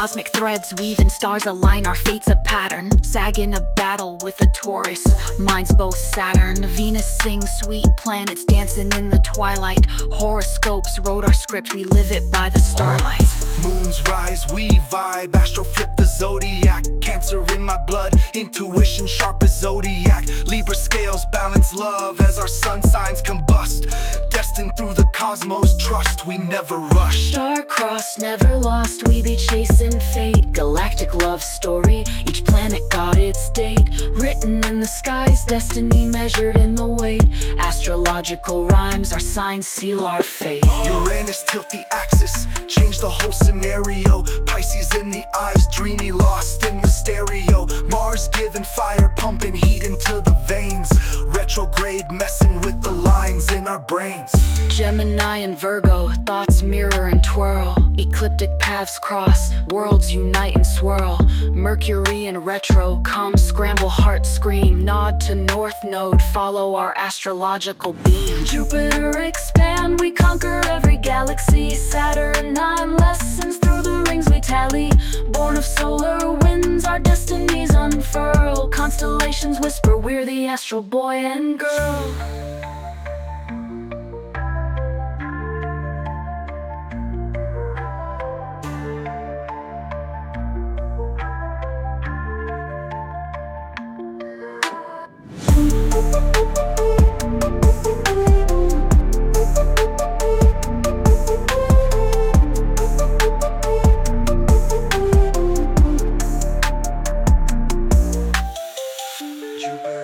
Cosmic threads weaving stars align our fates a pattern. Sag in a battle with a Taurus, minds both Saturn. Venus sings sweet, planets dancing in the twilight. Horoscopes wrote our script, we live it by the starlight. Moons rise, we vibe, astro flip the zodiac. Cancer in my blood, intuition sharp as zodiac. Libra scales balance love as our sun signs combust. Destined through the cosmos, trust we never rush. Star-crossed, never lost, we be chasing fate. Galactic love story, each planet got its date Written in the skies, destiny measured in the weight. Astrological rhymes, our signs seal our fate. Uranus tilt the axis, change the whole scenario. Pisces in the eyes, dreamy, lost in the stereo. Mars giving fire, pumping heat into the veins. Retrograde messing with our brains. Gemini and Virgo, thoughts mirror and twirl. Ecliptic paths cross, worlds unite and swirl. Mercury and retro, come scramble, heart scream. Nod to north node, follow our astrological beam. Jupiter expand, we conquer every galaxy. Saturn nine lessons through the rings we tally. Born of solar winds, our destinies unfurl. Constellations whisper, we're the astral boy and girl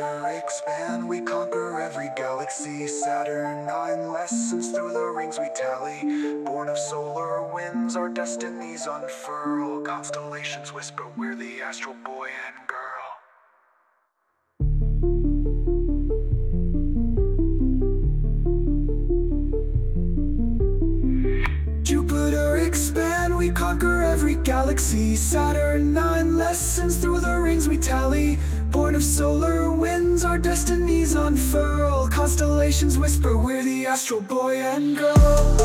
Jupiter expand, we conquer every galaxy. Saturn nine lessons through the rings we tally. Born of solar winds, our destinies unfurl. Constellations whisper, we're the astral boy and girl. Jupiter expand, we conquer every galaxy. Saturn nine lessons through the rings we tally. Born of solar our destinies unfurl. Constellations whisper, we're the astral boy and girl